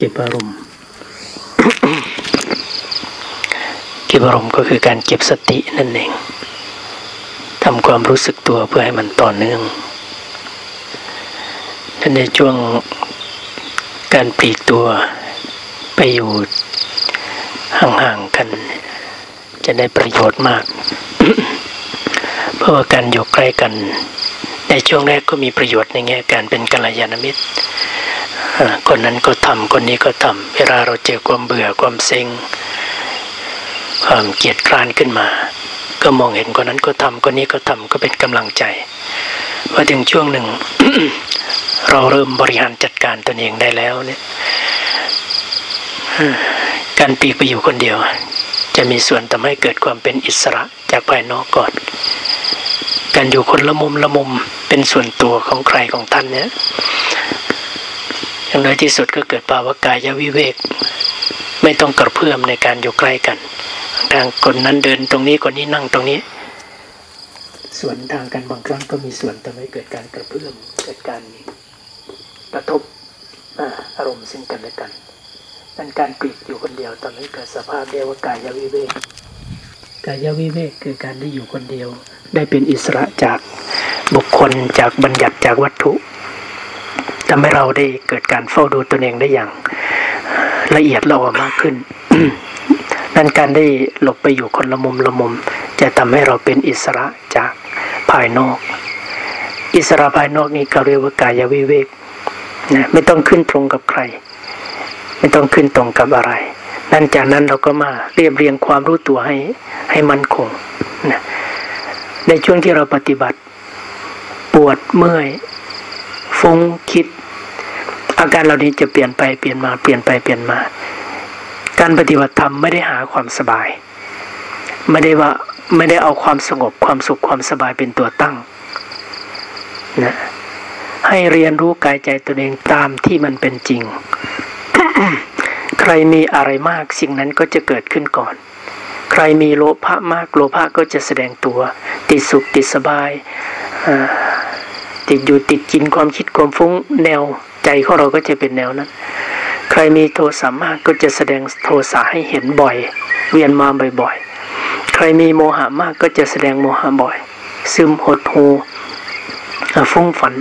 เก็บอารมณ์ เก็บอารมณ์ก็คือการเก็บสตินั่นเอง ทำความรู้สึกตัวเพื่อให้มันต่อเนื่องในช่วงการปลีกตัวไปอยู่ห่างๆกัน จะได้ประโยชน์มาก เพราะว่าการอยู่ใกล้กัน ในช่วงแรกก็มีประโยชน์ในแง่การเป็นกัลยาณมิตร คนนั้นก็ทำคนนี้ก็ทำเวลาเราเจอความเบื่อความเซ็งความเกียดคร้านขึ้นมา ก็มองเห็นคนนั้นก็ทำคนนี้ก็ทำก็เป็นกำลังใจพอถึงช่วงหนึ่ง เราเริ่มบริหารจัดการตนเองได้แล้วเนี่ยการปีกไปอยู่คนเดียว จะมีส่วนทำให้เกิดความเป็นอิสระจากภายนอกก่อน การอยู่คนละมุมละมุมเป็นส่วนตัวของใครของท่านเนี่ย อย่างน้อยที่สุดก็เกิดภาวะกายวิเวก ไม่ต้องกระเพื่อมในการอยู่ใกล้กันทางคนนั้นเดินตรงนี้คนนี้นั่งตรงนี้ ส่วนทางกันบางครั้งก็มีส่วนทำให้เกิดการกระเพื่อมเกิดการกระทบอารมณ์ซึ่งกันและกันนั่นการปลีกอยู่คนเดียวทำให้เกิดสภาพเรียกว่ากายวิเวกกายวิเวกคือการได้อยู่คนเดียว ได้เป็นอิสระจากบุคคลจากบัญญัติจากวัตถุ ทำให้เราได้เกิดการเฝ้าดูตนเองได้อย่างละเอียดละออมากขึ้นนั่นการได้หลบไปอยู่คนละมุมละมุม จะทำให้เราเป็นอิสระจากภายนอก อิสระภายนอกนี้เขาเรียกว่ากายวิเวกนะไม่ต้องขึ้นตรงกับใคร ไม่ต้องขึ้นตรงกับอะไร นั่นจากนั้นเราก็มาเรียบเรียงความรู้ตัวให้ให้มันคงนะในช่วงที่เราปฏิบัติ ปวดเมื่อย ฟุ้งคิด อาการเหล่านี้จะเปลี่ยนไปเปลี่ยนมาเปลี่ยนไปเปลี่ยนมา การปฏิบัติธรรมไม่ได้หาความสบาย ไม่ได้ว่าไม่ได้เอาความสงบความสุขความสบายเป็นตัวตั้งนะให้เรียนรู้กายใจตัวเองตามที่มันเป็นจริง ใครมีอะไรมากสิ่งนั้นก็จะเกิดขึ้นก่อน ใครมีโลภะมากโลภะก็จะแสดงตัว ติดสุขติดสบาย ติดอยู่ติดกินความคิดความฟุ้งแนว ใจของเราก็จะเป็นแนวนั้น ใครมีโทสะมากก็จะแสดงโทสะให้เห็นบ่อย เวียนมาบ่อยๆ ใครมีโมหะมากก็จะแสดงโมหะบ่อย ซึมหดหูฟุ้งฝัน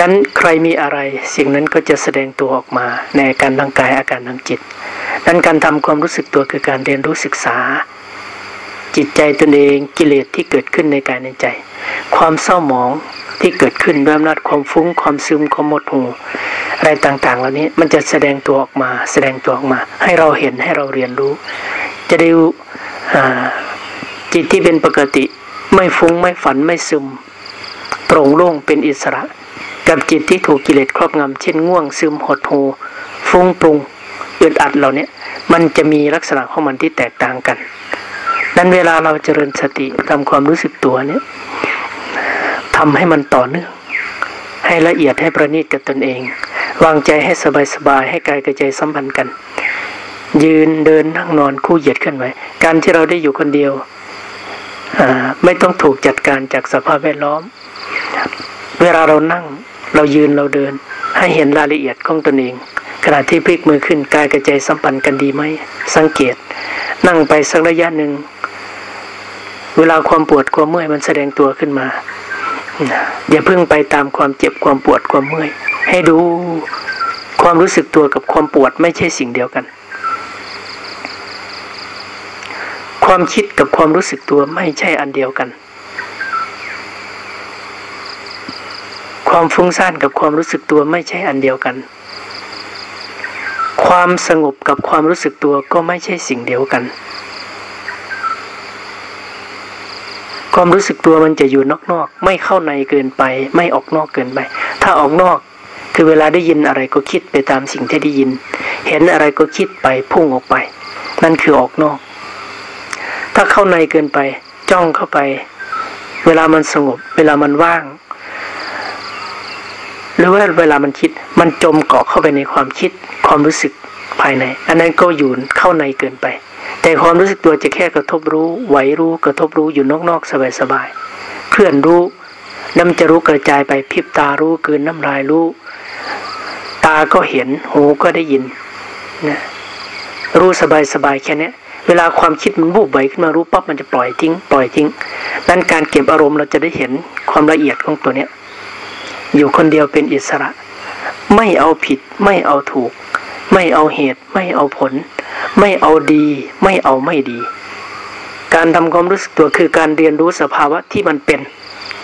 นั้นใครมีอะไรสิ่งนั้นก็จะแสดงตัวออกมาในอาการทางกายอาการทางจิต นั้นการทำความรู้สึกตัวคือการเรียนรู้ศึกษา จิตใจตนเองกิเลสที่เกิดขึ้นในกายในใจ ความเศร้าหมอง ที่เกิดขึ้นด้วยอำนาจความฟุ้งความซึมความหมดหูอะไรต่างๆ เหล่านี้มันจะแสดงตัวออกมา แสดงตัวออกมา ให้เราเห็นให้เราเรียนรู้ จะได้จิตที่เป็นปกติ ไม่ฟุ้งไม่ฝันไม่ซึมโปร่งโล่งเป็นอิสระ กับจิตที่ถูกกิเลสครอบงำเช่นง่วงซึมหดหูฟุ้งปรุงอึดอัดเหล่านี้มันจะมีลักษณะของมันที่แตกต่างกันนั้นเวลาเราเจริญสติทำความรู้สึกตัวเนี่ย ทำให้มันต่อเนื่องให้ละเอียดให้ประณีตกับตนเอง วางใจให้สบายๆให้กายกับใจสัมพันธ์กัน ยืนเดินนั่งนอนคู่เหยียดขึ้นไว้การที่เราได้อยู่คนเดียวไม่ต้องถูกจัดการจากสภาพแวดล้อม เวลาเรานั่งเรายืนเราเดิน ให้เห็นรายละเอียดของตนเอง ขณะที่พลิกมือขึ้นกายกับใจสัมพันธ์กันดีไหมสังเกต นั่งไปสักระยะหนึ่งเวลาความปวดความเมื่อยมันแสดงตัวขึ้นมา อย่าเพิ่งไปตามความเจ็บความปวดความเมื่อย ให้ดูความรู้สึกตัวกับความปวดไม่ใช่สิ่งเดียวกัน ความคิดกับความรู้สึกตัวไม่ใช่อันเดียวกัน ความฟุ้งซ่านกับความรู้สึกตัวไม่ใช่อันเดียวกัน ความสงบกับความรู้สึกตัวก็ไม่ใช่สิ่งเดียวกัน ความรู้สึกตัวมันจะอยู่นอกๆ ไม่เข้าในเกินไป ไม่ออกนอกเกินไป ถ้าออกนอก คือเวลาได้ยินอะไรก็คิดไปตามสิ่งที่ได้ยิน เห็นอะไรก็คิดไปพุ่งออกไป นั่นคือออกนอก ถ้าเข้าในเกินไป จ้องเข้าไป เวลามันสงบ เวลามันว่าง หรือว่าเวลามันคิด มันจมเกาะเข้าไปในความคิด ความรู้สึกภายใน อันนั้นก็อยู่เข้าในเกินไป แต่ความรู้สึกตัวจะแค่กระทบรู้ไหวรู้กระทบรู้อยู่นอกๆสบายๆเคลื่อนรู้น้ำจะรู้กระจายไปพิบตารู้คืนน้ำลายรู้ ตาก็เห็นหูก็ได้ยินนะรู้สบายสบายแค่นี้เวลาความคิดมันบูบไหวขึ้นมารู้ปั๊บมันจะปล่อยทิ้ง ปล่อยทิ้งนั้นการเก็บอารมณ์เราจะได้เห็นความละเอียดของตัวเนี้ยอยู่คนเดียวเป็นอิสระ ไม่เอาผิด ไม่เอาถูก ไม่เอาเหตุ ไม่เอาผล ไม่เอาดีไม่เอาไม่ดี การทำความรู้สึกตัวคือการเรียนรู้สภาวะที่มันเป็น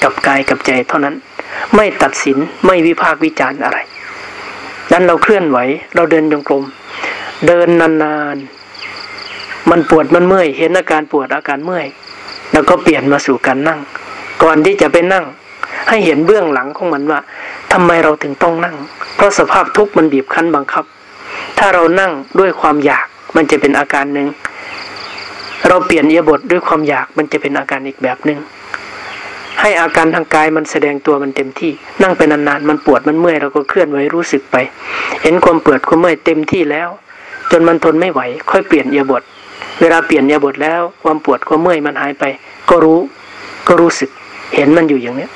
กับกายกับใจเท่านั้น ไม่ตัดสินไม่วิพากษ์วิจารณ์อะไรนั้นเราเคลื่อนไหว เราเดินจงกรมเดินนานๆ มันปวดมันเมื่อย เห็นอาการปวดอาการเมื่อย แล้วก็เปลี่ยนมาสู่การนั่ง ก่อนที่จะไปนั่ง ให้เห็นเบื้องหลังของมันว่าทำไมเราถึงต้องนั่ง เพราะสภาพทุกข์มันบีบคั้นบังคับ ถ้าเรานั่งด้วยความอยาก มันจะเป็นอาการหนึ่ง เราเปลี่ยนเอียบทด้วยความอยากมันจะเป็นอาการอีกแบบหนึ่งให้อาการทางกายมันแสดงตัวมันเต็มที่ นั่งไปนานๆมันปวดมันเมื่อยเราก็เคลื่อนไหวรู้สึกไป เห็นความปวดความเมื่อยเต็มที่แล้ว จนมันทนไม่ไหว ค่อยเปลี่ยนเอียบท เวลาเปลี่ยนเอียบทแล้ว ความปวดความเมื่อยมันหายไป ก็รู้ก็รู้สึก เห็นมันอยู่อย่างเนี้ย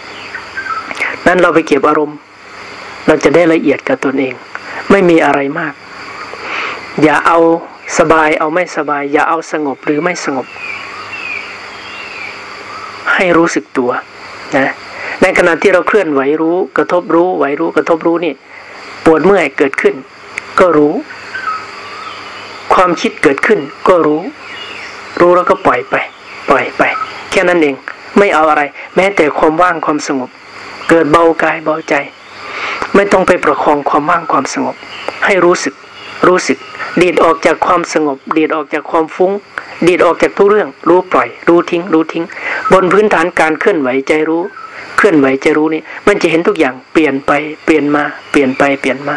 นั้นเราไปเก็บอารมณ์ เราจะได้ละเอียดกับตนเอง ไม่มีอะไรมาก อย่าเอา สบายเอาไม่สบาย อย่าเอาสงบหรือไม่สงบ ให้รู้สึกตัวนะในขณะที่เราเคลื่อนไหวรู้ กระทบรู้ไหวรู้กระทบรู้นี่ปวดเมื่อยเกิดขึ้น ก็รู้ ความคิดเกิดขึ้น ก็รู้ รู้แล้วก็ปล่อยไป ปล่อยไป แค่นั้นเอง ไม่เอาอะไร แม้แต่ความว่างความสงบ เกิดเบากายเบาใจ ไม่ต้องไปประคองความว่างความสงบ ให้รู้สึก รู้สึก ดีดออกจากความสงบ ดีดออกจากความฟุ้ง ดีดออกจากทุกเรื่อง รู้ปล่อย รู้ทิ้ง รู้ทิ้ง บนพื้นฐานการเคลื่อนไหวใจรู้ เคลื่อนไหวใจรู้นี่มันจะเห็นทุกอย่างเปลี่ยนไปเปลี่ยนมา เปลี่ยนไปเปลี่ยนมา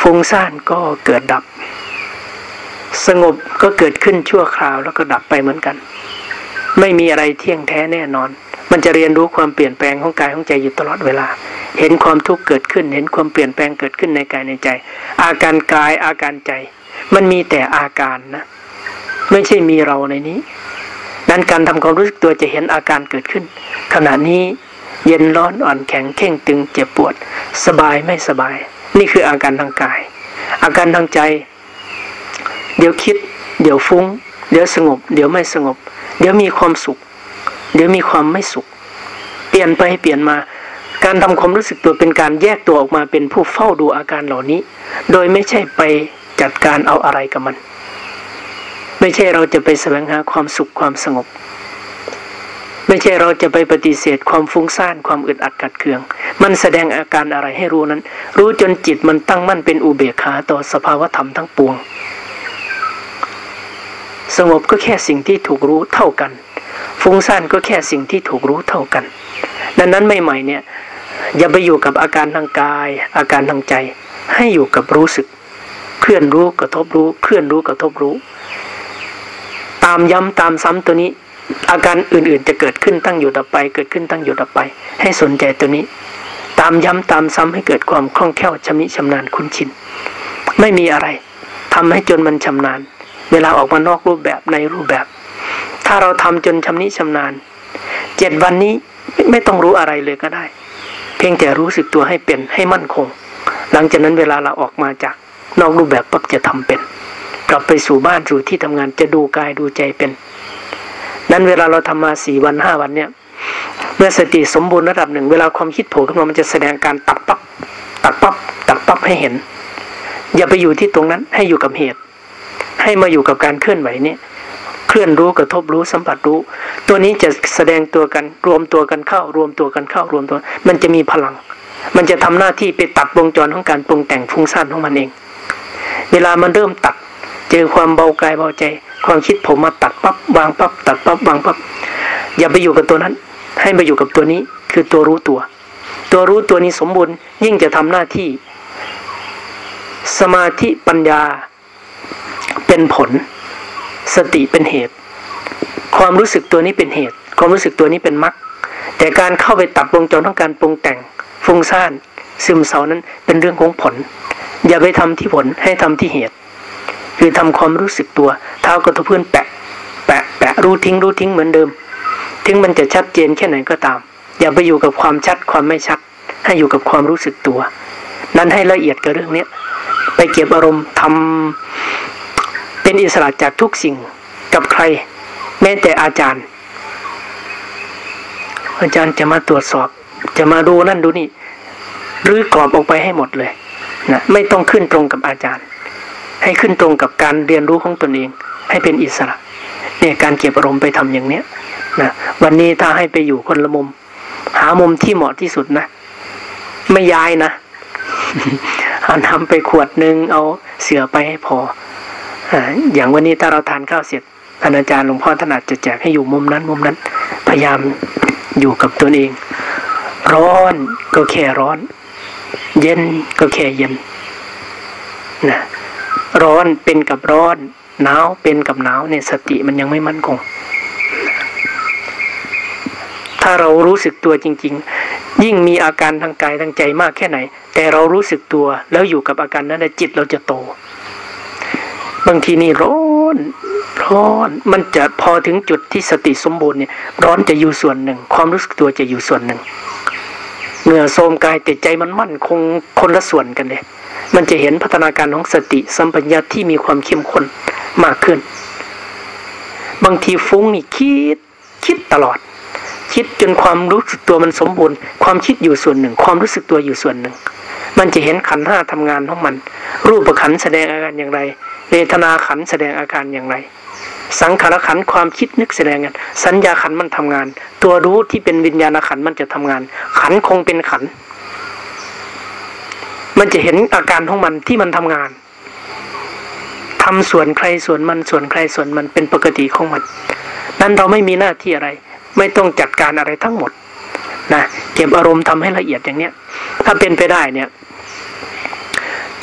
ฟุ้งซ่านก็เกิดดับ สงบก็เกิดขึ้นชั่วคราวแล้วก็ดับไปเหมือนกัน ไม่มีอะไรเที่ยงแท้แน่นอน มันจะเรียนรู้ความเปลี่ยนแปลงของกายของใจอยู่ตลอดเวลา เห็นความทุกข์เกิดขึ้น เห็นความเปลี่ยนแปลงเกิดขึ้นในกายในใจ อาการกายอาการใจ มันมีแต่อาการนะ ไม่ใช่มีเราในนี้ดังการทำความรู้สึกตัวจะเห็นอาการเกิดขึ้น ขณะนี้เย็นร้อนอ่อนแข็งเข่งตึงเจ็บปวด สบายไม่สบาย นี่คืออาการทางกาย อาการทางใจ เดี๋ยวคิด เดี๋ยวฟุง้ง เดี๋ยวสงบ เดี๋ยวไม่สงบ เดี๋ยวมีความสุข เดี๋ยวมีความไม่สุข เปลี่ยนไปเปลี่ยนมา การทำความรู้สึกตัวเป็นการแยกตัวออกมาเป็นผู้เฝ้าดูอาการเหล่านี้ โดยไม่ใช่ไปจัดการเอาอะไรกับมัน ไม่ใช่เราจะไปแสวงหาความสุขความสงบ ไม่ใช่เราจะไปปฏิเสธความฟุ้งซ่านความอึดอัดกัดเคือง มันแสดงอาการอะไรให้รู้นั้น รู้จนจิตมันตั้งมั่นเป็นอุเบกขาต่อสภาวธรรมทั้งปวง สงบก็แค่สิ่งที่ถูกรู้เท่ากัน ฟุ้งซ่านก็แค่สิ่งที่ถูกรู้เท่ากันดังนั้นใหม่ๆเนี่ย อย่าไปอยู่กับอาการทางกาย อาการทางใจ ให้อยู่กับรู้สึก เคลื่อนรู้กระทบรู้ เคลื่อนรู้กระทบรู้ ตามย้ำตามซ้ำตัวนี้ อาการอื่นๆจะเกิดขึ้นตั้งอยู่ดับไป เกิดขึ้นตั้งอยู่ดับไป ให้สนใจตัวนี้ ตามย้ำตามซ้ำให้เกิดความคล่องแคล่วชำนิชำนาญคุ้นชิน ไม่มีอะไรทำให้จนมันชำนาญ เวลาออกมานอกรูปแบบในรูปแบบ ถ้าเราทำจนชำนิชำนาญเจ็ดวันนี้ไม่ต้องรู้อะไรเลยก็ได้ พียงแต่รู้สึกตัวให้เป็นให้มั่นคง หลังจากนั้นเวลาเราออกมาจากนอกรูปแบบปั๊บจะทำเป็น กลับไปสู่บ้านสู่ที่ทำงานจะดูกายดูใจเป็น นั้นเวลาเราทำมาสี่วันห้าวันเนี่ย เมื่อสติสมบูรณ์ระดับหนึ่ง เวลาความคิดโผล่ขึ้นมามันจะแสดงการตัดปั๊บตัดปั๊บตัดปั๊บให้เห็น อย่าไปอยู่ที่ตรงนั้นให้อยู่กับเหตุ ให้มาอยู่กับการเคลื่อนไหวเนี่ย ลื่อนรู้กระทบรู้สัมผัสรู้ ตัวนี้จะแสดงตัวกันรวมตัวกันเข้า รวมตัวกันเข้ารวมตัว มันจะมีพลัง มันจะทำหน้าที่ไปตัดวงจรของการปรุงแต่งฟุ้งซ่านของมันเอง เวลามันเริ่มตัด เจอความเบากายเบาใจ ความคิดผมมาตัดปั๊บวางปั๊บตัดปั๊บวางปั๊บอย่าไปอยู่กับตัวนั้น ให้มาอยู่กับตัวนี้คือตัวรู้ตัว ตัวรู้ตัวนี้สมบูรณ์ ยิ่งจะทำหน้าที่ สมาธิปัญญาเป็นผล สติเป็นเหตุ ความรู้สึกตัวนี้เป็นเหตุ ความรู้สึกตัวนี้เป็นมรรคแต่การเข้าไปตัดวงจรของการปรุงแต่งฟุ้งซ่านซึมเศร้านั้นเป็นเรื่องของผล อย่าไปทำที่ผลให้ทำที่เหตุ คือทำความรู้สึกตัว เท้ากระทบพื้นแปะ แปะแปะรู้ทิ้งรู้ทิ้งเหมือนเดิมถึงมันจะชัดเจนแค่ไหนก็ตาม อย่าไปอยู่กับความชัดความไม่ชัด ให้อยู่กับความรู้สึกตัว นั้นให้ละเอียดกับเรื่องเนี้ยไปเก็บอารมณ์ทำ เป็นอิสระจากทุกสิ่งกับใคร แม้แต่อาจารย์ อาจารย์จะมาตรวจสอบ จะมาดูนั่นดูนี่รื้อกรอบออกไปให้หมดเลยนะไม่ต้องขึ้นตรงกับอาจารย์ ให้ขึ้นตรงกับการเรียนรู้ของตนเอง ให้เป็นอิสระ เนี่ยการเก็บอารมณ์ไปทำอย่างเนี้ยนะวันนี้ถ้าให้ไปอยู่คนละมุม หามุมที่เหมาะที่สุดนะ ไม่ย้ายนะเอาน้ำไปขวดหนึ่งเอาเสือไปให้พอ อย่างวันนี้ถ้าเราทานข้าวเสร็จอาจารย์หลวงพ่อถนัดจะแจกให้อยู่มุมนั้น มุมนั้น พยายามอยู่กับตัวเอง ร้อนก็แค่ร้อน เย็นก็แค่เย็นนะร้อนเป็นกับร้อนหนาวเป็นกับหนาวเนี่ยสติมันยังไม่มั่นคง ถ้าเรารู้สึกตัวจริง ๆ ยิ่งมีอาการทางกายทางใจมากแค่ไหน แต่เรารู้สึกตัวแล้วอยู่กับอาการนั้นจิตเราจะโต บางทีนี่ร้อนร้อนมันจะพอถึงจุดที่สติสมบูรณ์เนี่ย ร้อนจะอยู่ส่วนหนึ่ง ความรู้สึกตัวจะอยู่ส่วนหนึ่งเหงื่อโทมกายแต่ใจมันมั่นคงคนละส่วนกันเลย มันจะเห็นพัฒนาการของสติสัมปัญญาที่มีความเข้มข้นมากขึ้น บางทีฟุ้งนี่คิดคิดตลอด คิดจนความรู้สึกตัวมันสมบูรณ์ ความคิดอยู่ส่วนหนึ่ง ความรู้สึกตัวอยู่ส่วนหนึ่ง มันจะเห็นขันห้าทำงานของมัน รูปประขันแสดงอาการอย่างไร เวทนาขันแสดงอาการอย่างไร สังขารขันความคิดนึกแสดงงานสัญญาขันมันทำงาน ตัวรู้ที่เป็นวิญญาณขันมันจะทำงาน ขันคงเป็นขัน มันจะเห็นอาการของมันที่มันทำงานทำส่วนใครส่วนมันส่วนใครส่วนมันเป็นปกติของมัน นั้นเราไม่มีหน้าที่อะไร ไม่ต้องจัดการอะไรทั้งหมดนะเก็บอารมณ์ทำให้ละเอียดอย่างเนี้ย ถ้าเป็นไปได้เนี่ย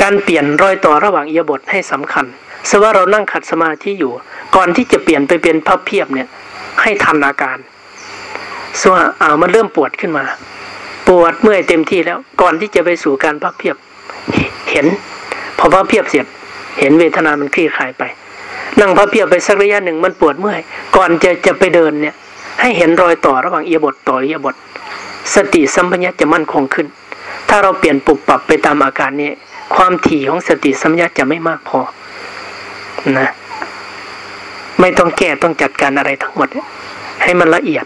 การเปลี่ยนรอยต่อระหว่างเอียบทให้สำคัญสว่าเรานั่งขัดสมาธิอยู่ ก่อนที่จะเปลี่ยนไปเป็นพับเพียบเนี่ย ให้ทันอาการส่วนอ่ามันเริ่มปวดขึ้นมา ปวดเมื่อยเต็มที่แล้ว ก่อนที่จะไปสู่การพับเพียบ เห็น พอพับเพียบเสร็จ เห็นเวทนามันคลี่คลายไป นั่งพับเพียบไปสักระยะหนึ่งมันปวดเมื่อย ก่อนจะจะไปเดินเนี่ย ให้เห็นรอยต่อระหว่างเอียบทต่อเอียบท สติสัมปชัญญะจะมั่นคงขึ้น ถ้าเราเปลี่ยนปุบปรับไปตามอาการนี้ ความถี่ของสติสัมปชัญญะจะไม่มากพอนะ ไม่ต้องแก้ต้องจัดการอะไรทั้งหมด ให้มันละเอียด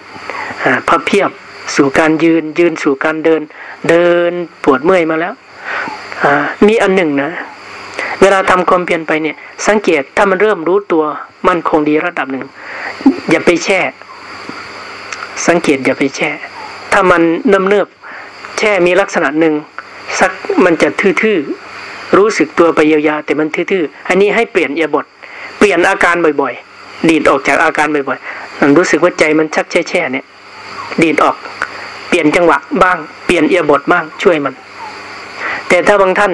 พับเพียบสู่การยืนยืนสู่การเดิน เดินปวดเมื่อยมาแล้วมีอันหนึ่งนะ เวลาทำความเพียรไปเนี่ย สังเกตถ้ามันเริ่มรู้ตัวมันคงดีระดับหนึ่ง อย่าไปแช่ สังเกตอย่าไปแช่ ถ้ามันเนิ่มเนิบแช่มีลักษณะหนึ่งสักมันจะทื่อๆ รู้สึกตัวไปยาวๆแต่มันทื่อๆ อันนี้ให้เปลี่ยนเอียบท เปลี่ยนอาการบ่อยๆ ดีดออกจากอาการบ่อยๆมันรู้สึกว่าใจมันชักแช่ๆเนี่ย ดีดออก เปลี่ยนจังหวะบ้าง เปลี่ยนเอียบทบ้างช่วยมัน แต่ถ้าบางท่าน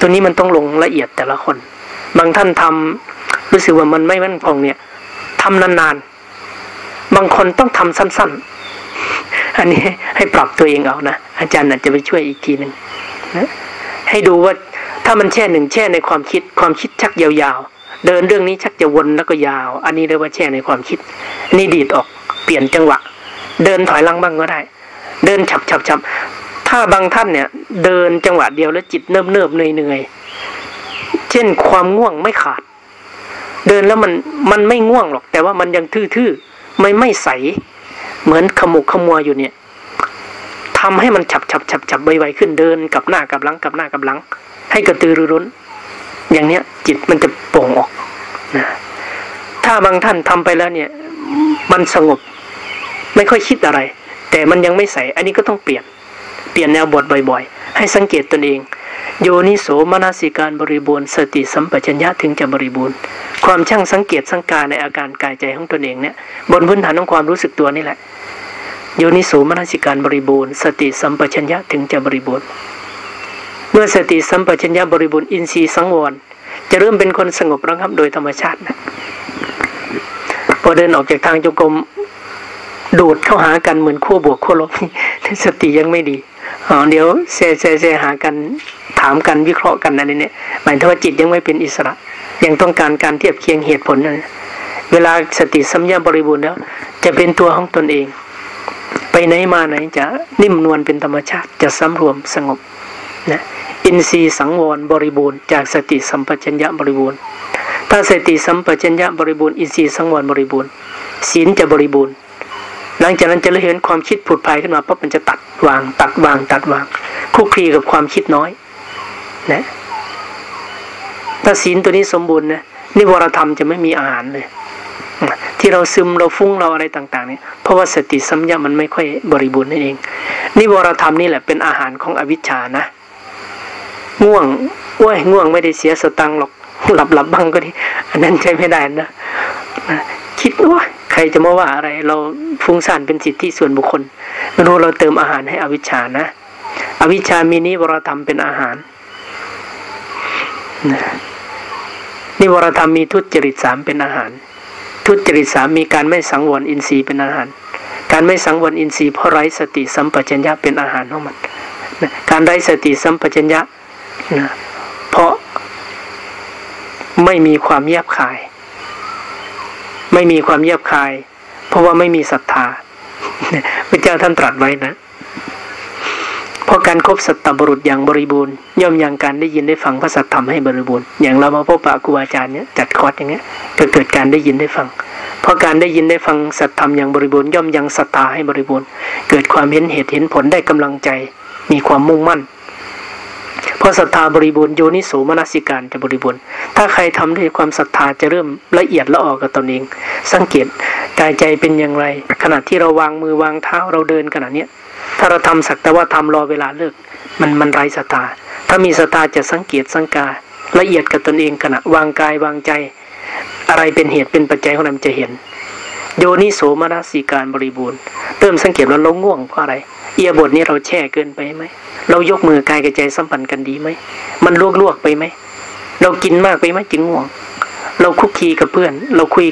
ตัวนี้มันต้องลงละเอียดแต่ละคน บางท่านทำรู้สึกว่ามันไม่มั่นคงเนี่ยทำนานๆ บางคนต้องทำสั้น ๆ อันนี้ให้ปรับตัวเองเอานะอาจารย์อาจจะไปช่วยอีกทีหนึ่งนะ ให้ดูว่าถ้ามันแช่หนึ่งแช่ในความคิด ความคิดชักยาวๆ เดินเรื่องนี้ชักจะวนแล้วก็ยาว อันนี้เรียกว่าแช่ในความคิด นี่ดีดออกเปลี่ยนจังหวะ เดินถอยหลังบ้างก็ได้ เดินฉับฉับฉับถ้าบางท่านเนี่ย เดินจังหวะเดียวแล้วจิตเนิบเนิบเหนื่อยเหนื่อยเช่นความง่วงไม่ขาด เดินแล้วมันมันไม่ง่วงหรอก แต่ว่ามันยังทื่อๆไม่ไม่ใส เหมือนขมุกขมัวอยู่เนี่ย ทำให้มันฉับฉับฉับฉับไวๆขึ้นเดินกับหน้ากับหลังกับหน้ากับหลัง ให้กระตือรือร้น อย่างเนี้ย จิตมันจะโป่งออกนะถ้าบางท่านทำไปแล้วเนี่ย มันสงบ ไม่ค่อยคิดอะไร แต่มันยังไม่ใส่ อันนี้ก็ต้องเปลี่ยน เปลี่ยนแนวบทบ่อย ๆ ให้สังเกตตนเอง โยนิโสมนสิการบริบูรณ์สติสัมปชัญญะถึงจะบริบูรณ์ ความช่างสังเกตสังการในอาการกายใจของตนเองเนี่ย บนพื้นฐานของความรู้สึกตัวนี่แหละ โยนิโสมนสิการบริบูรณ์ สติสัมปชัญญะถึงจะบริบูรณ์ เมื่อสติสัมปชัญญะบริบูรณ์อินทรีย์สังวร จะเริ่มเป็นคนสงบระงับโดยธรรมชาตินะพอเดินออกจากทางจงกรมดูดเข้าหากันเหมือนขั้วบวกขั้วลบนี่สติยังไม่ดีอ๋อเดี๋ยวเซเซเซหากันถามกันวิเคราะห์กันอะไรเนี่ยหมายถึงว่าจิตยังไม่เป็นอิสระ ยังต้องการการเทียบเคียงเหตุผลนั่นเวลาสติสัมยาบริบูรณ์แล้ว จะเป็นตัวของตนเอง ไปไหนมาไหนจะนิ่มนวลเป็นธรรมชาติจะสำรวมสงบนะอินทรีย์สังวรบริบูรณ์จากสติสัมปชัญญะบริบูรณ์ ถ้าสติสัมปชัญญะบริบูรณ์อินทรีย์สังวรบริบูรณ์ศีลจะบริบูรณ์ หลังจากนั้นจะเห็นความคิดผุดพายขึ้นมาปั๊บมันจะตัดวางตัดวางตัดวางคุกคีกับความคิดน้อยนะถ้าศีลตัวนี้สมบูรณ์นะนิวรธรรมจะไม่มีอาหารเลย ที่เราซึมเราฟุ้งเราอะไรต่าง ๆ เนี่ยเพราะว่าสติสัมยามันไม่ค่อยบริบูรณ์นั่นเอง นิวรธรรมนี่แหละเป็นอาหารของอวิชชานะ ง่วงว้ยง่วงไม่ได้เสียสตังหรอกหลับหลับบ้างก็ดีอันนั้นใช้ไม่ได้นะคิดว่าใครจะมาว่าอะไรเราฟุ้งซ่านเป็นสิทธิส่วนบุคคลรู้เราเติมอาหารให้อวิชชานะ อวิชชามีนิวรธรรมเป็นอาหารนิวรธรรมมีทุจริตสามเป็นอาหาร ทุจริตสามมีการไม่สังวรอินทรีย์เป็นอาหาร การไม่สังวรอินทรีย์เพราะไร้สติสัมปชัญญะเป็นอาหารของมันการไร้สติสัมปชัญญะนะเพราะไม่มีความเยียบคาย ไม่มีความเยียบคาย เพราะว่าไม่มีศรัทธาพระเจ้าท่านตรัสไว้นะ เพราะการครบสัตตบุรุษอย่างบริบูรณ์ย่อมยังการได้ยินได้ฟังพระสัตธรรมให้บริบูรณ์อย่างเรามาพบปะครูอาจารย์เนี้ยจัดคอร์สอย่างเงี้ยก็เกิดการได้ยินได้ฟัง เพราะการได้ยินได้ฟังสัตธรรมอย่างบริบูรณ์ย่อมยังศรัทธาให้บริบูรณ์ เกิดความเห็นเหตุเห็นผลได้กำลังใจ มีความมุ่งมั่นพอศรัทธาบริบูรณ์โยนิโสมนสิการจะบริบูรณ์ ถ้าใครทำด้วยความศรัทธาจะเริ่มละเอียดละออกกับตนเอง สังเกตกายใจเป็นอย่างไร ขณะที่เราวางมือวางเท้าเราเดินขณะเนี้ย ถ้าเราทำสักแต่ว่าทำรอเวลาเลิก มันมันไร้ศรัทธาถ้ามีศรัทธาจะสังเกตสังกา ละเอียดกับตนเองขณะวางกายวางใจ อะไรเป็นเหตุเป็นปัจจัยของมันจะเห็น โยนิโสมนสิการบริบูรณ์เติมสังเกตว่าเราง่วงเพราะอะไร เอียบทนี้เราแช่เกินไปไหมเรายกมือกายกับใจสัมพันธ์กันดีไหมมันลวกลวกไปไหมเรากินมากไปไหมจึงง่วง เราคุกคีกับเพื่อน เราคุย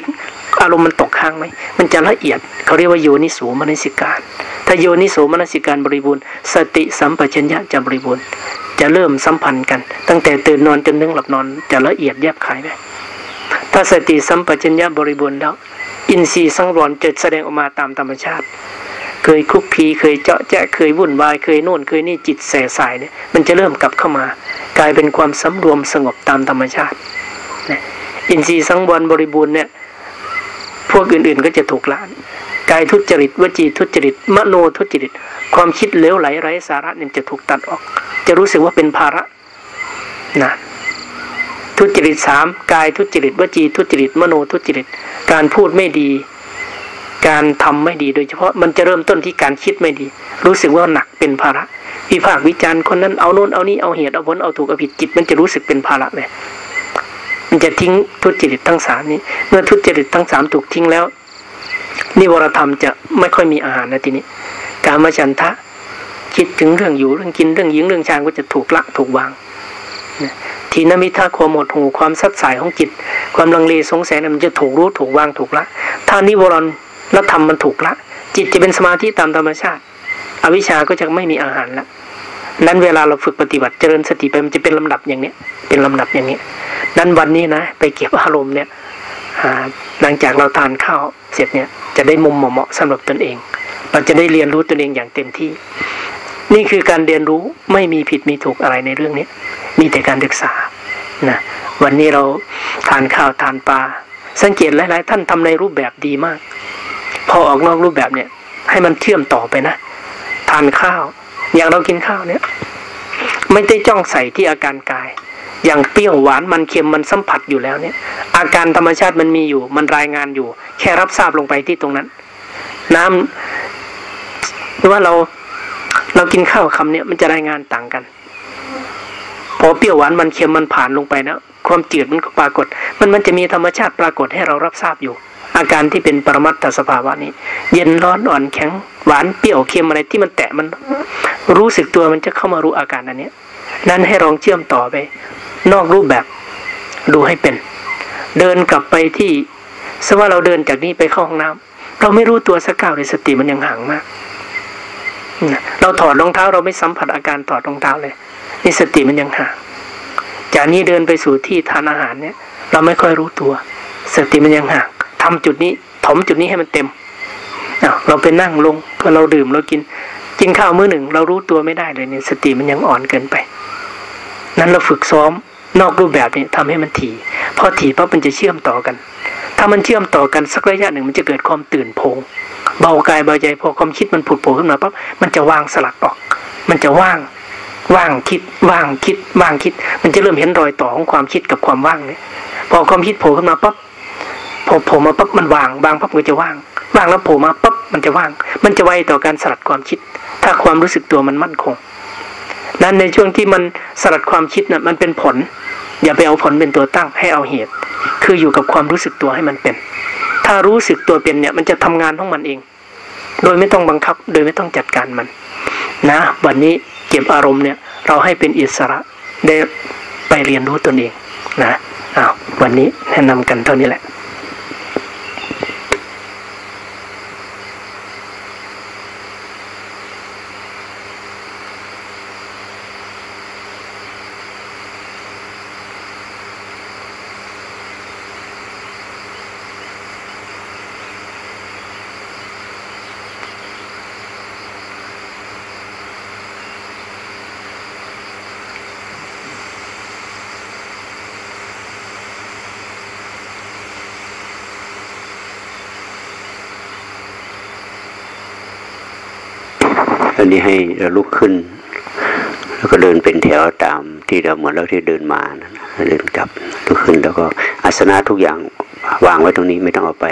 อารมณ์มันตกค้างไหม มันจะละเอียด เขาเรียกว่าโยนิสูมนสิการ ถ้าโยนิสูมนสิการบริบูรณ์ สติสัมปชัญญะจะบริบูรณ์ จะเริ่มสัมพันธ์กัน ตั้งแต่ตื่นนอนจนถึงหลับนอนจะละเอียดแยบคายไหมถ้าสติสัมปชัญญะบริบูรณ์แล้ว อินทรีย์สังวรจะแสดงออกมาตามธรรมชาติ เคยคุกคีเคยเจาะแจะเคยวุ่นวายเคยโน่นเคยนี่จิตแส่สายเนี่ยมันจะเริ่มกลับเข้ามา กลายเป็นความสำรวมสงบตามธรรมชาติอินทรีย์สังวรบริบูรณ์เนี่ยพวกอื่นๆก็จะถูกละ กายทุจริต วจีทุจริต มโนทุจริต ความคิดเลวไหลไร้สาระเนี่ยจะถูกตัดออก จะรู้สึกว่าเป็นภาระนะทุจริตสามกายทุจริต วจีทุจริต มโนทุจริต การพูดไม่ดี การทำไม่ดี โดยเฉพาะมันจะเริ่มต้นที่การคิดไม่ดี รู้สึกว่าหนักเป็นภาระวิพากวิจารณ์คนนั้นเอาโน่นเอานี่เอาเหตุเอาผลเอาถูกเอาผิดจิต มันจะรู้สึกเป็นภาระเลยมันจะทิ้งทุจริตทั้งสามนี้ เมื่อทุจริตทั้งสามถูกทิ้งแล้ว นิวรธรรมจะไม่ค่อยมีอาหารนะทีนี้การมาฉันทะคิดถึงเรื่องอยู่เรื่องกินเรื่องยิงเรื่องชางก็จะถูกละถูกวางทีนมิทาความหมดหูความสัดสายของจิต ความลังเลสงสัยมันจะถูกรู้ถูกวางถูกละ ถ้านิวรณ์แล้วทำมันถูกละ จิตจะเป็นสมาธิตามธรรมชาติ อวิชาก็จะไม่มีอาหารละนั้นเวลาเราฝึกปฏิบัติเจริญสติไปมันจะเป็นลำดับอย่างเนี้ยเป็นลำดับอย่างนี้นั้นวันนี้นะ ไปเก็บอารมณ์เนี่ย หลังจากเราทานข้าวเสร็จเนี่ยจะได้มุมเหมาะสำหรับตนเอง เราจะได้เรียนรู้ตนเองอย่างเต็มที่ นี่คือการเรียนรู้ไม่มีผิดมีถูกอะไรในเรื่องนี้มีแต่การศึกษานะวันนี้เราทานข้าวทานปลาสังเกตหลาย ๆ ท่านทำในรูปแบบดีมาก พอออกนอกรูปแบบเนี่ย ให้มันเชื่อมต่อไปนะ ทานข้าว อย่างเรากินข้าวเนี่ย ไม่ได้จ้องใส่ที่อาการกาย อย่างเปรี้ยวหวานมันเค็มมันสัมผัสอยู่แล้วเนี่ย อาการธรรมชาติมันมีอยู่ มันรายงานอยู่ แค่รับทราบลงไปที่ตรงนั้น น้ำหรือว่าเราเรากินข้าวคำเนี่ยมันจะรายงานต่างกัน พอเปรี้ยวหวานมันเค็มมันผ่านลงไปนะความจืดมันก็ปรากฏ มันมันจะมีธรรมชาติปรากฏให้เรารับทราบอยู่ อาการที่เป็นปรมัตถสภาวะนี้ เย็นร้อนอ่อนแข็งหวานเปรี้ยวเค็มอะไรที่มันแตะมัน รู้สึกตัวมันจะเข้ามารู้อาการอันนี้ นั้นให้ลองเชื่อมต่อไป นอกรูปแบบดูให้เป็น เดินกลับไปที่สว่าเราเดินจากนี้ไปเข้าห้องน้ำเราไม่รู้ตัวสักก้าวเลยสติมันยังห่างมากเราถอดรองเท้าเราไม่สัมผัสอาการถอดรองเท้าเลยนี่สติมันยังห่างจากนี้เดินไปสู่ที่ทานอาหารเนี่ย เราไม่ค่อยรู้ตัว สติมันยังห่างทำจุดนี้ถมจุดนี้ให้มันเต็มเราไปนั่งลงก็เราดื่มเรากินกินข้าวมื้อหนึ่ง เรารู้ตัวไม่ได้เลยเนี่ยสติมันยังอ่อนเกินไป นั้นเราฝึกซ้อมนอกรูปแบบนี้ทำให้มันถี่พอถี่ปั๊บมันจะเชื่อมต่อกัน ถ้ามันเชื่อมต่อกันสักระยะหนึ่งมันจะเกิดความตื่นโพงเบากายเบาใจพอความคิดมันผุดโผล่ขึ้นมาปั๊บมันจะวางสลัดออก มันจะว่างว่างคิดว่างคิดว่างคิด มันจะเริ่มเห็นรอยต่อของความคิดกับความว่างเนี่ยพอความคิดโผล่ขึ้นมาปั๊บพอโผล่มาปั๊บมันวางวางปั๊บมันจะว่าง ว่างแล้วโผล่มาปั๊บมันจะว่าง มันจะไวต่อการสลัดความคิด ถ้าความรู้สึกตัวมันมั่นคง นั้นในช่วงที่มันสลัดความคิดน่ะมันเป็นผล อย่าไปเอาผลเป็นตัวตั้งให้เอาเหตุ คืออยู่กับความรู้สึกตัวให้มันเป็น ถ้ารู้สึกตัวเป็นเนี่ยมันจะทำงานของมันเอง โดยไม่ต้องบังคับ โดยไม่ต้องจัดการมัน นะ วันนี้เก็บอารมณ์เนี่ยเราให้เป็นอิสระได้ไปเรียนรู้ตนเองนะอ้าววันนี้แนะนำกันเท่านี้แหละ นนี้ให้เราลุกขึ้น แล้วก็เดินเป็นแถวตามที่เราเหมือนเราที่เดินมานะเดินกลับลุกขึ้นแล้วก็อาสนะทุกอย่างวางไว้ตรงนี้ไม่ต้องเอาไป